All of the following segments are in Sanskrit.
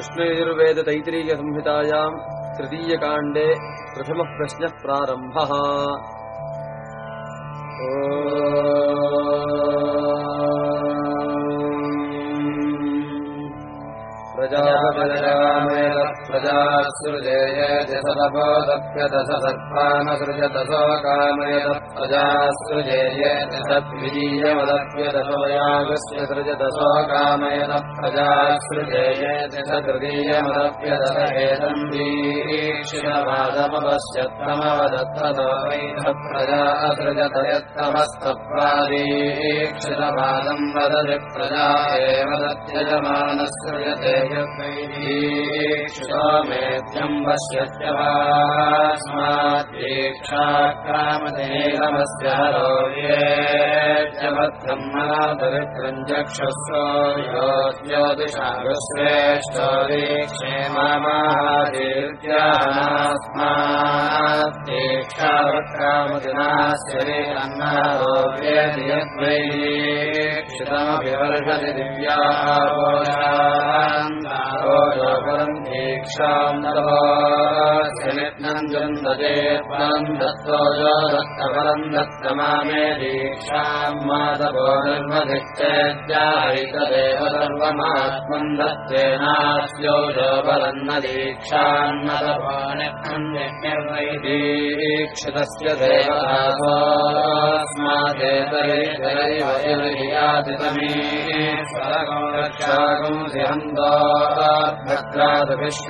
कृष्णयजुर्वेदतैत्रीयसंहितायाम् तृतीयकाण्डे प्रथमः प्रश्नः प्रारम्भः प्रजापदयामेव प्रजासृजेयसदपोदप्यदश सर्पानसृजदशो कामयद प्रजासृजेयदशद्वितीयमदप्यदशमयागस्य सृजदशो कामयद प्रजासृजेयदश तृतीयमदप्यदश एतन्दीक्षिणवादमपश्यत्तमवदत्तदो वैध प्रजा असृजत यत्तमस्तप्रादीक्षिणवादम् वदति प्रजा एव दत्यजमानसृजते क्षुमेध्यम् पश्यत्य वास्माद्दीक्षाक्रामदेहमस्य हरोव्येत्यभद्रम् मनापवित्रम् चक्षुस्रो यो ज्योतिषागश्रेष्ठो दीक्षेमामादीर्यानास्माद्दीक्षावक्रामदिनाश्चरेरन्नारोव्येति यद्वैक्षितमपि वर्षति दिव्यारोपरम् दत्तोजो दत्तपरम् दत्तमामे दीक्षाम् माधवो निर्मधिश्चेद्याहैतदेव सर्वमात्मम् दत्तेनास्योजो बलम् न दीक्षान्नदीक्षितस्य देवस्मादेतैतैवयादितमे स्वरगम् सिहन्तो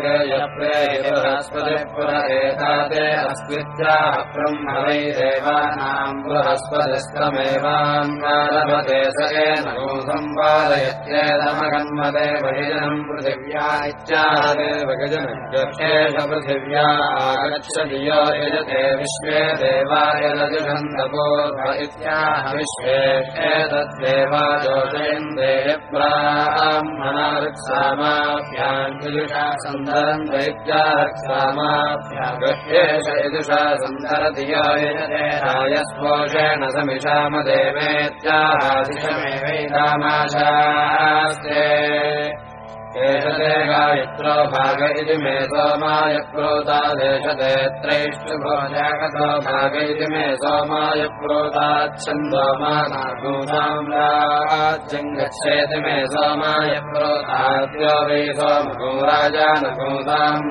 भद्रादभिश्रेयप्रेयस्पतिपुरएतादे अस्मित्याः ब्रह्मवैदेवानाम् बृहस्पतिस्तमेवान्वारभते स एन सम्पादयत्येदमगन्मदे वैजनम् पृथिव्या इत्यादेवगजनशेष पृथिव्या आगच्छति यो यजते विश्वे देवाय रजगन्धपोध इत्याह विश्वे एतद्देवा जोजयन्देय ब्राह्मणार्क्सामाभ्याम् यजुषा सन्दरम् दैत्यार्क्सामाभ्यागह्येष यजुषा सन्दरति यो यजते रायस्पोषेण समिषामदेवेत्याहादिशमेवैकामाशास्ते एषते गायत्रो भाग इति मे सोमाय त्रैष्टुभो जागतो भाग इति मे सोमाय प्रोताच्छन्दो मे सोमाय प्रोताद्यो वै सोमभू राजानभूताम्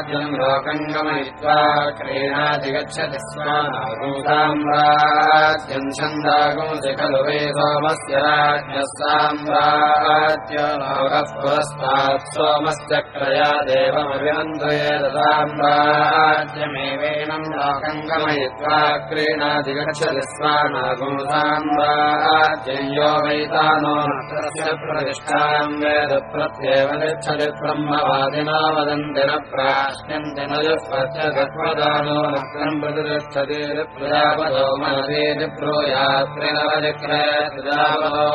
राज्यम् लोकम् गमयित्वा क्रीणाति गच्छति स्मानाभूताम् राज्यम् छन्दागुंसि खलु वै सोमस्य राज्ञः साम्राज्य लोकः पुरस्तात् सोमस्य क्रया देवमभिनन्दये ददाम्राज्यमेवेनम् लोकम् गमयित्वा क्रीणादि गच्छति स्वानागुंसाम्राज्यम् यो वैतानो नस्य प्रतिष्ठाम् वेद प्रत्येव गच्छति ब्रह्मवादिना वदन्ति न प्राश्यन्ति न युष्पत्यगत्वदानो नक्रम् प्रतिष्ठति प्रजापदो मनसेति ब्रूयात्रिनवजिक्रय प्रजापदो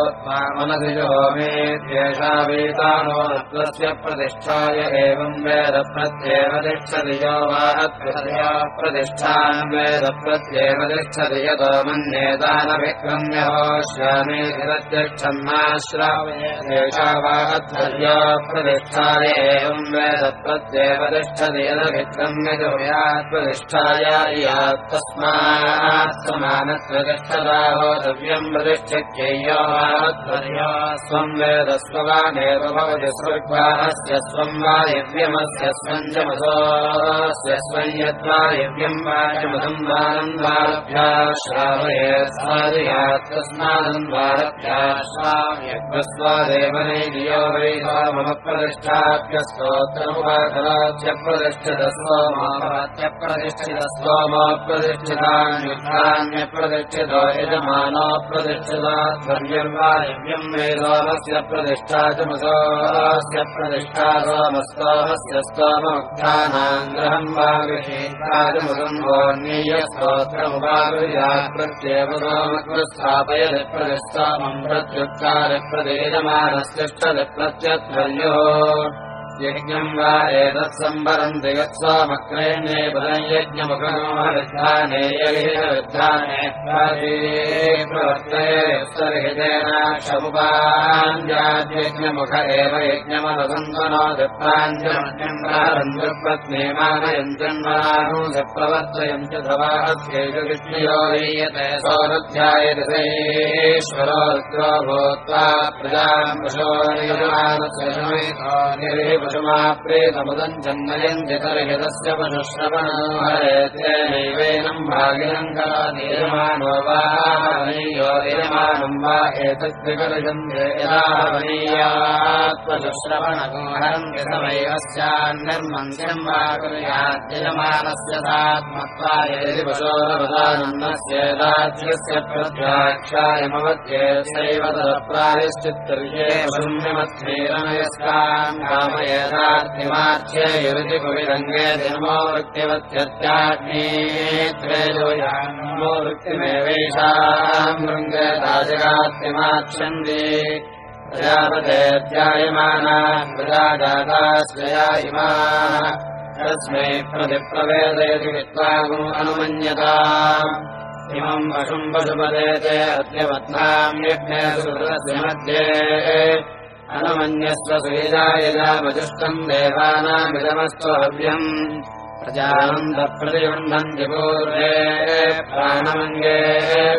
मनसि जो मेत्येषा वेतानो नत्वस्य प्रतिष्ठाय एवम् वेद प्रत्येव तिष्ठति यो वा अत्वया प्रतिष्ठाम् वेद प्रत्येव तिष्ठति यतो मन्येतानभिक्रम्य होश्यामेतिरत्यक्षन्नाश्रावयेषा वा अध्वर्या प्रतिष्ठाय एवम् वेद प्रत्येव तिष्ठति ेदभिक्रम्यजोयात्मनिष्ठायात्तस्मात् समानत्वगच्छदाहोतव्यम् प्रतिष्ठत्यय्यो स्वम् वेदस्ववानेव भवति स्वर्गास्य स्वम् वायव्यमस्य स्वञ्चमसोऽस्य स्वञ्यद्वायव्यम् वाचमसंवानन्द्वारभ्या श्रावयेत्सादयात्तस्मादन्द्वारभ्या श्राव्यग्रस्वादेवनैर्यो वै स्तोत्रमुपाकराच्य प्रतिष्ठित सोमावाच्य प्रतिष्ठित सोमा प्रतिष्ठितान्युक्तान्य प्रतिष्ठितो यजमानो प्रतिष्ठिताध्वर्यर्वा यव्यम् मे सोमस्य प्रतिष्ठा च मसोऽस्य प्रतिष्ठा सोमस्तोमस्य स्तोममुक्तानाम् ग्रहम् वा वोन्नीयस्तोत्रमुपाविजात् प्रत्येव सोमकृस्थापयति प्रतिष्ठामम् प्रत्युक्तारि प्रदेयमानस्तिष्ठति प्रत्यध्वर्यो यज्ञम् वा एतत्सम्भरन्ति यत्स्वामक्रेण्ये पदम् यज्ञमुखमाने विद्धाने प्रवर्तये सरिहितेन क्षमुपाञ्जा यज्ञमुख एव यज्ञमनसन्दनो दिप्राञ्जन्पत्नी मानयञ्जन्मानो प्रवर्तयम् च धवाध्येषु विष्णयो हीयते सौरध्यायतेश्वरो रुद्रो भूत्वा तस्य पशुश्रवणैवेनम् भागिनम् कलादीयमानो वा हवनीयो दीयमानम् वा एतद्विकलयन्ते यदा हवनीयात्पशुश्रवणगोहरम् यतमैवस्यान्निर्मन्दिरम् वा कुर्याद्यजमानस्य सात्मत्वा यदि पशोरवदानन्दस्येदाज्यस्य प्रत्याक्षायमवद्येत्यैव तदप्रायश्चित्तर्ये शून्यमध्येरमयस्कान् कामयेदार्थिमाच्ये युरिति कुविरङ्गे जन्मो वृत्तिवत्यत्याग्नेत्रेजोयान्मो वृत्तिमेवेषाम् भृङ्गताजगात्रिमाच्छन्ति प्रजापतेऽध्यायमाना प्रजाजाताश्रया इमाः तस्मै प्रतिप्रवेदयति विद्वागुम् अनुमन्यता इमम् पशुम् पशुपदे च अद्य वत्नाम्यज्ञे सुहृदस्य मध्ये अनुमन्यस्व सुयजायजामजुष्टम् देवानामिदमस्त्व हव्यम् प्रजानन्दप्रतिबन्धन्ति पूर्वे प्राणमङ्गे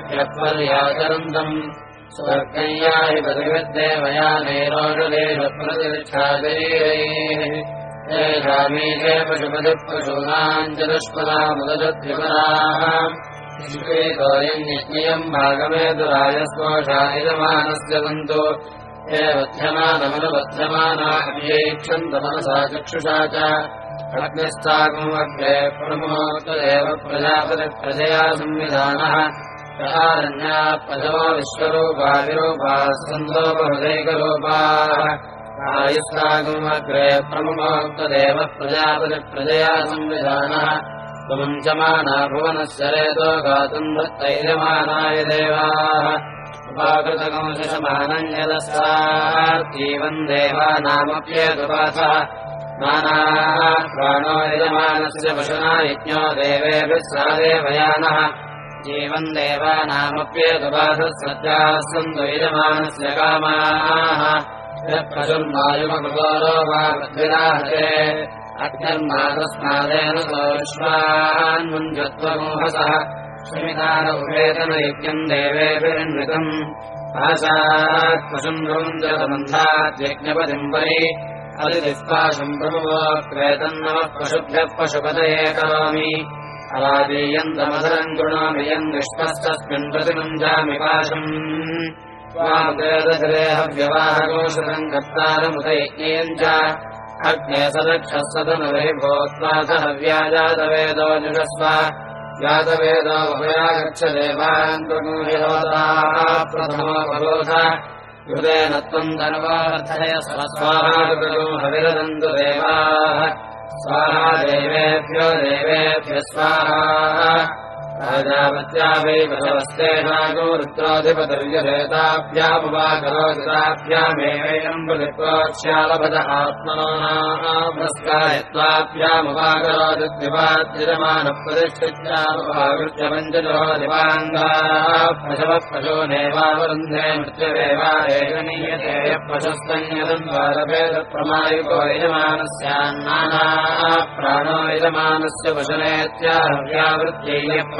व्यक्पर्याचरन्तम् स्वर्गय्याहि प्रतिविद्देवयानेरोषदेशप्रतिविच्छादरीरैः येषामीके पशुपतिः पशूनाम् च दुष्पदामुदजद्विपराः श्रीतोऽयम् यज्ञयम् भागमेतुरायस्पोषा इदमानस्य सन्तो बध्यमानमनुबध्यमाना अभ्यैक्षन्तमनसा चक्षुषा च अग्निस्तागमग्रे प्रजापतिप्रजया संविधानः प्रहारण्या पशवो विश्वरूपा बहुदैकरूपाः आयुस्तागमग्रे प्रमुक्तदेव प्रजापतिप्रजया संविधानः त्वमञ्चमाना भुवनस्य रेतो गातुम् दत्तैर्यमानाय देवाः यदस्तार्तीवम् देवानामप्येतुपासः प्राणो यजमानस्य पशुना यज्ञो देवेभिः सा देवयानः जीवम् देवानामप्येतुपासः सन्तु यजमानस्य कामाः। पशुर्मायुमकृतो वा पृथ्विराहते अग्निर्मातस्मादेन सोऽश्वान्मुञ्जत्वमोहसः श्रीदानौवेदनयज्ञम् देवेभिरन्वितम् रौन्द्रतमन्थाद्यज्ञपतिम् परि अतिदिक्पाशम् प्रभवो क्रेतन्नमः पशुभ्यः पशुपतये करोमि। अरादीयन्तमधरम् गृणोमि यम् विश्वस्तस्मिन् पाशम्। स्वामुदेहव्यवाहकोशतम् कर्तारमुत यज्ञयम् च अग्ने सदक्षस्तदनुरे भूत्वा सह व्याजातवेदो जुषस्व जातवेदो भयागच्छ देवान् प्रगूह्यवताः प्रथमो भगोध हृदेन त्वम् धनवार्थय स्वस्वाहागुरो हविरदन्तु देवाः। स्वाहा देवेभ्यो देवेभ्य स्वाहा राजावत्या वै बसवस्तेषागो रुद्राधिपतिर्यरेताभ्यामुपाकरोदिताभ्यामेवैनम् प्रतिप्रोक्ष्यालभद आत्मनोनामस्कायत्वाभ्यामुपाकरोदिद्विवाद्यमानप्रतिष्ठित्यामुपाकृत्य पञ्चजो दिवाङ्गाः यः पशुस्तन्यदन्वारभेदप्रमायुको यजमानस्यान्नानाः प्राणो यजमानस्य वशनेत्याहव्यावृत्यै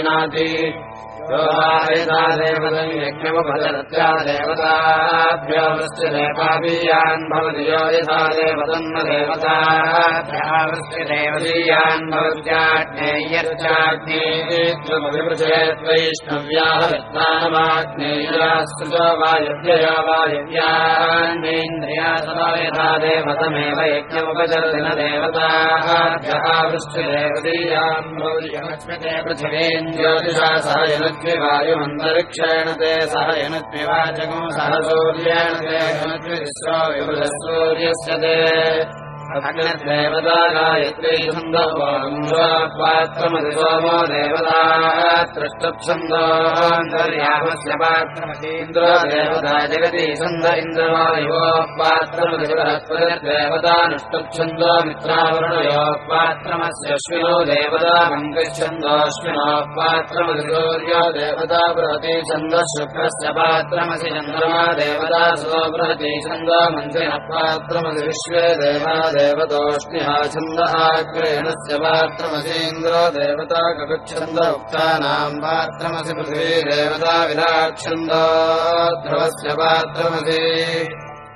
योगायता देवतम् यज्ञमुपदत्या देवताभ्यो वृष्टि देवाबीयान् भवति यो यथा देवतन्न देवताभ्यावृष्टि देवदीयान् भवत्याज्ञेयश्चाज्ञेयत्वमभिपृचेत्वैष्णव्याः रत्नानमाज्ञेयास्तुतो वायव्यया वायव्यान्नेन्द्रियासम यथा देवतमेव यज्ञमुपचरदिन देवतावृष्टिदेवदीयाम् भौर्यमस्मिते पृथिवीम् ज्योतिषा सह यनुद्विवायुमन्तरिक्षेण ते सह यनुद्विवाचको सह सूर्येण ते यनुद्विश्रो विबुधः सूर्यस्य ते देवता गायत्री छन्दोपात्रमति सोमो देवता तृष्टच्छन्दोऽन्तर्यामस्य पात्रमतीन्द्रो जगति छन्द इन्द्रवायो पात्रमतिदेवतानुष्टच्छन्दो मित्रावरुणयो पात्रमस्यश्विनो देवता मङ्गच्छन्दोऽश्विनो पात्रमतिसूर्यो देवता बृहति छन्दः शुक्रस्य पात्रमसि चन्द्रमा देवता सो बृहति छन्दो मन्त्रिणः पात्रमसि विश्वे देवा देवतोऽस्म्यः छन्द आग्रेणस्य पात्रमसीन्द्रो देवता पृथिवी देवता विराट्छन्द ध्रुवस्य पात्रमसि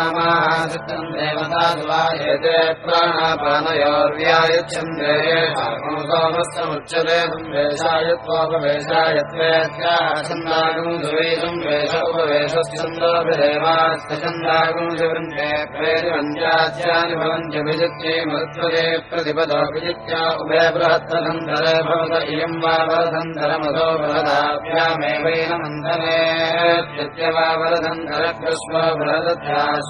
मामाहासितम् देवता द्वायते प्राणापानयोर्व्यायच्छन्दे सोमस्तमुच्यते संवेशायत्वोपवेशायत्वेत्याहछन्दागम् सुवेदम् वेष उपवेशच्छन्दोभिदेवास्तछन्दागम् सुवृन्दे प्रेरिवन्द्याच्यानि भवन्त्यभिजित्ये मरुत्वदे प्रतिपदो विजित्या उभे बृहत्तधन्धरे भवत इयम् वा वरधन्धरमधो बृहदाभ्यामेवैन मन्थने वा वरधन्धरकृष्व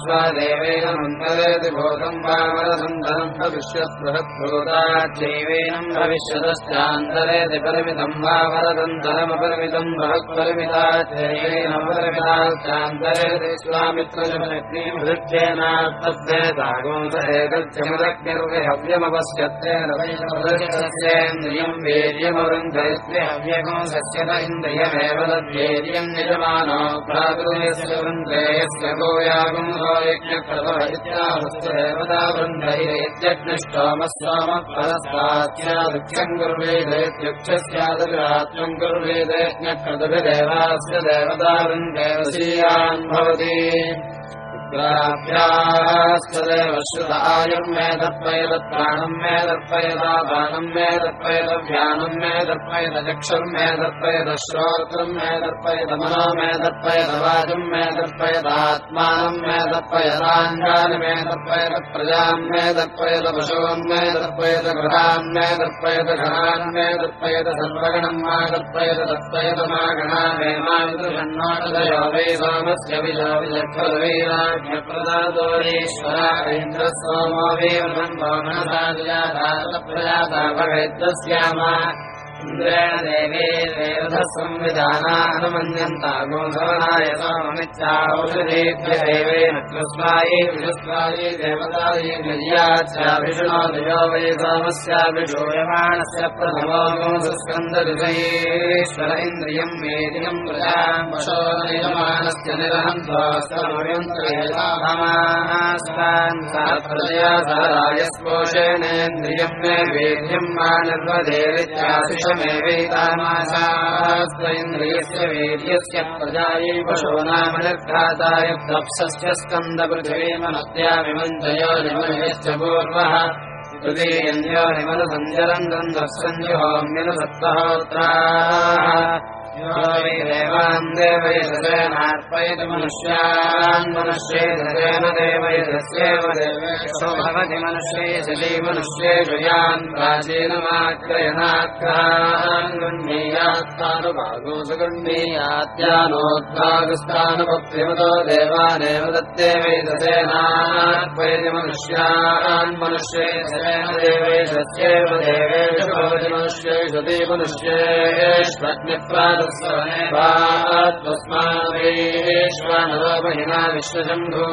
बृहदध्यास्वादेवेन मन्थरेति भूतम् वा वरधन्धरम् भविष्यत् बृहद्भूताच्चैवेनम् भविष्यतश्चान्तरेति परिमितम् वा वरदन्तरमपरिमितम् बृहत्परिमिताच्चैवेन परिमिताश्चान्तरेति स्वामित्रजमग्निम् हृत्येनार्थभेदागोंस एकल्चमुदग्निर्विहव्यमपश्यत्तेन वैन्द्रियम् वीर्यमवृन्धयस्ति हव्यगोंसस्य न इन्द्रियमेव तद्वीर्यम् निजमानो गोयागुंसो वृन्धैरेत्यग्निष्टोमस्वामः परस्ताच्चादुःख्यम् कुर्वेदेत्युक्षस्यादविरात्मम् कुर्वेदेज्ञकृतभिदेवास्य देवता वृन्देवसीयान् भवति श्रुत आयुम् मे दर्पयत प्राणम् मे दर्पयता बाणम् मे दर्पयत व्यानम् मे दर्पयत चक्षुर् मे दर्पयत श्रोत्रम् मे दर्पयत मनो मे दर्पयत वाजुम् मे दर्पयदात्मानम् मे दर्पयताङ्गानि मे दर्पयत प्रजाम् मे दर्पयत पशून् मे दर्पयत गृहान् मे दर्पयत घनान् मे दर्पयत सर्वगणम् मा दर्पयत दर्पयत मा गणा मे मादृषण्णोदयो वै सोमस्य विजो इन्द्रसोमो वेवन्तो मनसादुजाता भवेद्यस्यामा इन्द्रेण देवे देवधः संविधानानुमन्यन्तागोधवनाय सोममिच्छाौषधेभ्य देवेन कृस्वायै विजुस्वायै देवतायै गज्याच्छाभिषुणो दियो वै सोमस्याभिषूयमाणस्य प्रथमो गोसस्कन्दविषयेश्वर इन्द्रियम् वेदियम् प्रजाम् पशोनयमानस्य निरहन्त्वास्तमयन्त्रेतामास्तान् सा प्रजया सह राजस्पोषेणेन्द्रियम् मे वेद्यम् मा निर्वधेरित्याशिष मेवैतामाशास्त्वेन्द्रियस्य वीर्यस्य प्रजायै पशूनाम निर्घाताय तप्सस्य स्कन्दपृथिवीमनद्या विमञ्जयो निमयश्च पूर्वः। तृतीयन्यो निमलसञ्जरम् गन्धस्सञ्जुहोम्यनुसत्तहोत्राः देवान् देवैतेनार्पयति मनुष्यान् मनुष्येन देवैतस्येव देवेषु भवति मनुष्ये सली मनुष्येषु यान् प्राचीनमाक्रयणाग्रहान् गृह्णीयात्तानुभागो सुगृह्णीयात्यानोद्भागस्थानुपत्रिमतो देवानेव दत्ते वैतसेनार्पयति मनुष्यान् मनुष्ये सलेन देवैतस्येव देवेषु भवति मनुष्येषु ते मनुष्येष्वग्निप्रा तस्मादेश्वनवमहिमा विश्वशम्भो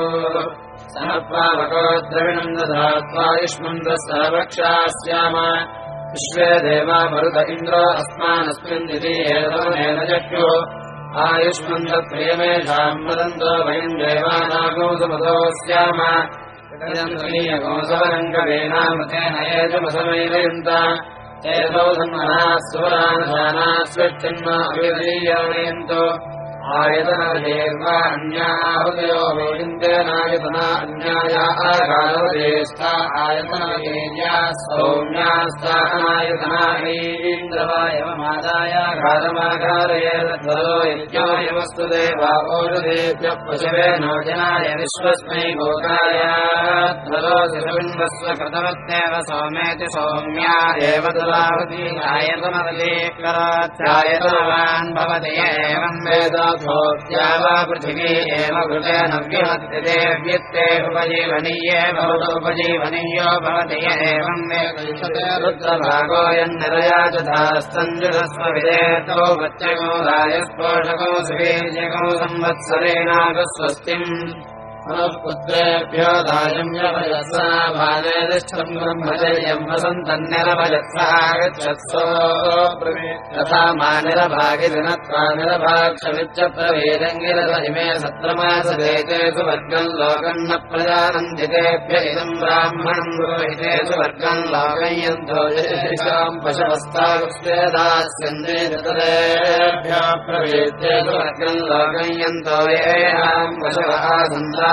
समपावको द्रविणम् दधात्वायुष्मम् दस्सवक्षास्याम विश्वे देवा मरुत इन्द्रो अस्मानस्मिन् एतवनेन जह्यो। आयुष्मन्दप्रियमेषाम् वदन्तो वयम् देवानागो समतो स्याम। सवरङ्गवेनामृतेन एतमसमैरयन्त एतौ सन्मनः सुवरानशाना स्वेच्छन्ना अभिधीयानयन्तु आयतनवदेर्वा अन्याहुदयो वैरिन्देनायतना अन्याया आगारवदेष्टा आयतनवदेर्या सौम्यास्ता अनायतनायीन्द्रवायवमादाय घातमाघारयेदो यज्ञायवस्तु देवा ओषधेभ्यः पशवे नो जनाय विश्वस्मै गोकाय ध्वरोऽसिबिम्बस्व कृतवत्येव सौमेति सौम्या एव तुलावती आयतनवदे कराध्यायतनवान् भवति एवम् वेदा ोक्त्या वा पृथिवी एव कृतेन व्यहत्यते व्यत्ते उपजीवनीये भवतोपजीवनीयो भवति एवम् रुद्रभागोऽयन्निरया तथास्तञ्जुरस्व विदेतो वच्चको रायस्पोषको सुवीर्यको संवत्सरेणागस्वस्तिम् पुत्रेभ्यो दायम्यभजत्सा भानेतिष्ठम् ब्रह्मचर्यम् वसन्तन्निरभजत्सा आगच्छत्सो तथा मा निरभागिदिनत्वा निरभाक्षमिच्च प्रवेदङ्गिरस इमे सत्रमासदेते सुवर्गम् लोकम् न प्रजानन्दितेभ्य इदम् ब्राह्मणम् रोहिते सुवर्गम् लोकयन्तो येषाम् पशवस्तागुस्वेदास्यन्ते ऋतदेभ्यो प्रवेद्ये सुवर्गम् लोकयन्तो येषाम् पशवः सन्ता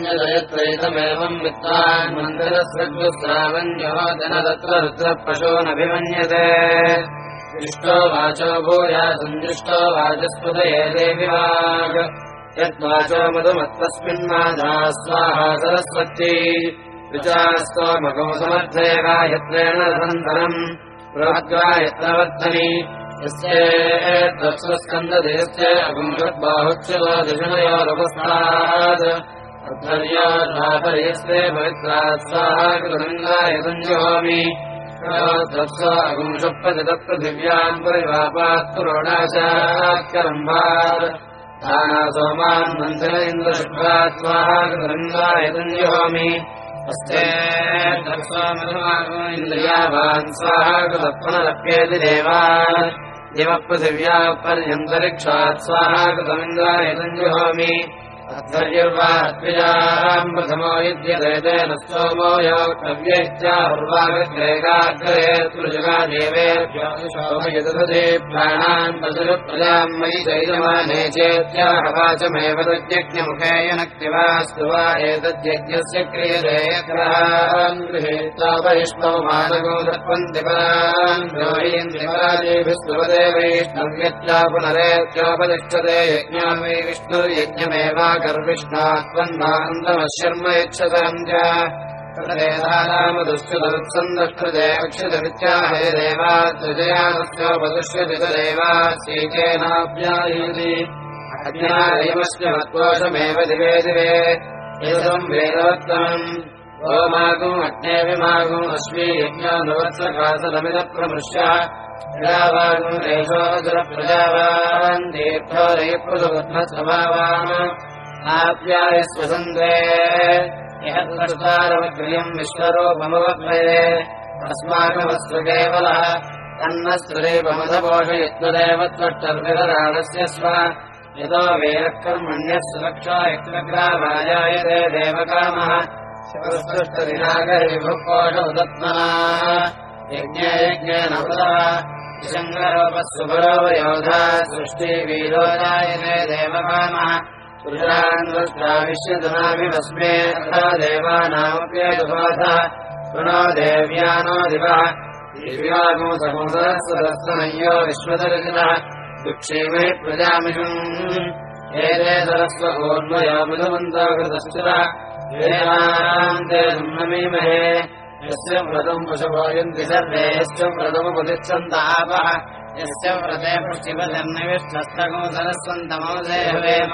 तत्र रुद्रपशोनभिमन्यते दृष्टो वाचो भूया सन्दृष्टो वाचस्पदये देवि वाग्। यद्वाचो मधुमत्तस्मिन्माधा स्वाहा सरस्वती। विचास्तोमगो समर्थे गायत्रेण रसन्तरम् बृहद्गायत्र वर्धनि यस्येत्वस्कन्ददेस्य अगुंशद्बाहुच्यवादिषणयोरपस्तात् अध्वर्याधापर्यस्ते पवित्रात् स्वाहा कृतङ्गाय सञ्जहोमि अगुंशप्रतिदपृथिव्याम् परिवापात् दाना सोमान् स्वाहा कृतङ्गाय सञ्जहोमि अस्ते इन्द्रियावान् स्वाहा कृतः पुनरप्येति देवान्। दिवपृथिव्या पर्यन्तरिक्षात् स्वाहा कृतमिन्द्राय सञ्जुहोमि अध्वर्यर्वात्मिजाम् प्रथमो युध्यते तेन सोमो योक्तव्यैश्चार्वाग्रेगाग्रे त्रिजुगा देवेभ्योमयदधे प्राणान् वा एतद्यज्ञस्य क्रियते मानगो पुनरेत्योपतिष्ठते यज्ञा वै विष्णुर्यज्ञमेवा गर्विष्णात्मन्नान्दमशर्म यच्छतन्त्यामदुष्कृतवत्सन्दष्कृते अक्षितमित्याहे देवात्रिजयानस्योपदुष्यति च देवास्येकेनाप्यायति अज्ञायमस्य मत्कोशमेव दिवे दिवे। एतम् वेदवत्तमम्। ओमागुम् अग्नेविमागुम् अस्मि यज्ञानुवत्सकासनमिदप्रमृश्य प्रजावान् एषोऽसुरप्रजावान् दीर्घोरैपुरुद्मस्वभावान् आप्यायस्वसन्दे यः प्रस्तारमग्र्यम् विश्वरूपमवग्रये अस्माकमस्तु केवलः त्वट्टर्विदराणस्य स्व। यतो वेरकर्मण्यः सुरक्षा यक्लग्रामायायते देवकामः। शिवस्तुष्टदिनागरिभुः उदत्मना यज्ञे यज्ञेन शङ्करोपस्वरोवयोधा सृष्टिवीरोदायने देवकामः देव्यानो दिवः। दिव्यागो समुदरस्वदस्तनय्यो विश्वदर्शिनः दुक्षेमे प्रजामिषुम्। एते सरस्वोन्वयो मृदुमन्तो कृतश्चिरः देवान् ते नमीमहे यस्य व्रतम् पशुभोजन्ति सर्वे। यस्य व्रतमुपतिच्छन्तापः यस्य व्रते पुष्टिपदन्निविष्टस्तगो सरस्वन्तमोदेहवेम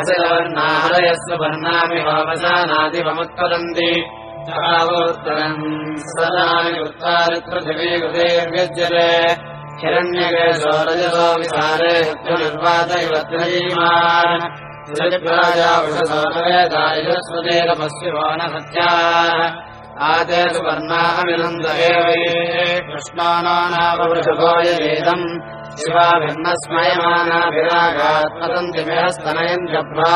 अजलवर्णाहरयस्व वर्णामि वावसानादिवमुत्पदन्ति तावोत्तरम् सदानि उत्तारिपृथिवी कृतेर्व्यज्यते हिरण्यकेशो रजसो विसारे निर्वातयवत्रीमान् ृवेदायस्वदेरपश्चिमो न सत्याः आदे सुवर्णामिनन्द एव कृष्णाना नामवृषभो यवेदम् शिवाभिन्नस्मयमानाभिरागात्मतन्तिमिह स्तनयम् जभ्रा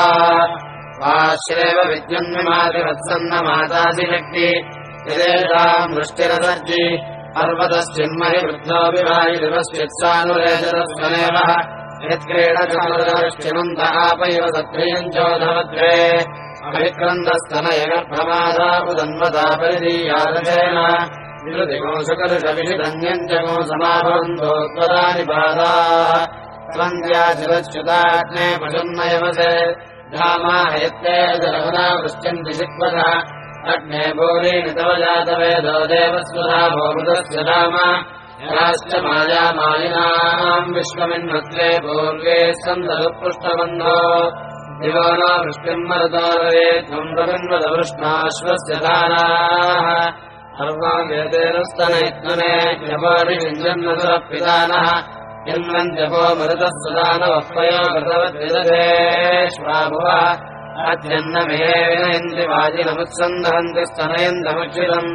वाश्रेव विद्युन्विमातिवत्सन्न मातासि शक्ति यदेताम् वृष्टिरसर्जि पर्वतश्चिन्महि वायुदिवश्चित्सानुरेजरस्वनेव यत्क्रीडकामदर्शिनन्त आपैव सत्रियम् चोधवद्रे अभिक्रन्दस्तनयगर्भमादा उदन्वता विरुदिगोसुकर्षविषिधन्यम् च गो समाभवन्तोत्पदानि पादाः त्वन्द्याचिरच्युताग्ने पशुन्नयवसे। धामा हयत्ते जलभना वृश्यन्ति शिक्वः अग्ने भूरीणि तव जातवेदो देवस्वधा भोमृतस्य धाम। याश्च मायामालिनाम् विश्वमिन्वत्रे पूर्वे सन्दनुपृष्टबन्धो दिवो न वृष्टिम् मरुतारवे त्वम्बन्वदवृष्णाश्वस्य दानाः। सर्वामेतेनस्तनयत्मने जपोरिञ्जन्नसुरपितानः यन्वञ्जपो मरुतः सुदानवः पयो कृतवद्विदधेष्वाभुव अध्यन्नमिहे विनयन्ति वाजिनमुत्सन्दहन्ति स्तनयन्तमुचितम्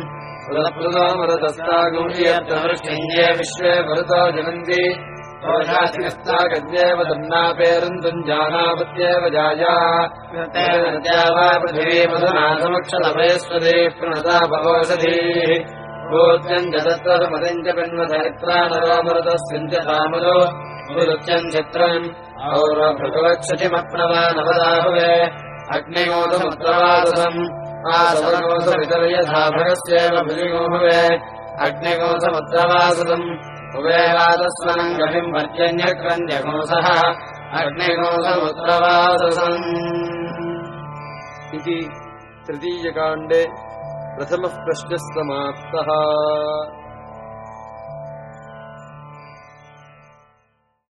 पुरप्लुतो मरुतस्तागुण्यत्वृष्टिञ्जे विश्वे मरुतो जनन्ति वा पृथिवी मधुना समक्षलभयस्वदे प्रणता भवोषधीः गोत्यम् च तत्त्वमतिम् च पिन्वधरित्रा नरो मरुतस्यम् च तामदो गुरुत्यम् चित्रम् औरभृगवच्छतिमप्नवा नवदाहुवे अग्निगोधमुत्रवादसम् आसवनोधवितर्यधाभगस्येव भुजिगोहुवे अग्निगोधमुत्रवासदम् उभयवादस्वनम् पर्जन्यक्रन्द्यगोसः अग्निगोधमुत्रवाससम् इति तृतीयकाण्डे प्रथमः प्रश्नः समाप्तः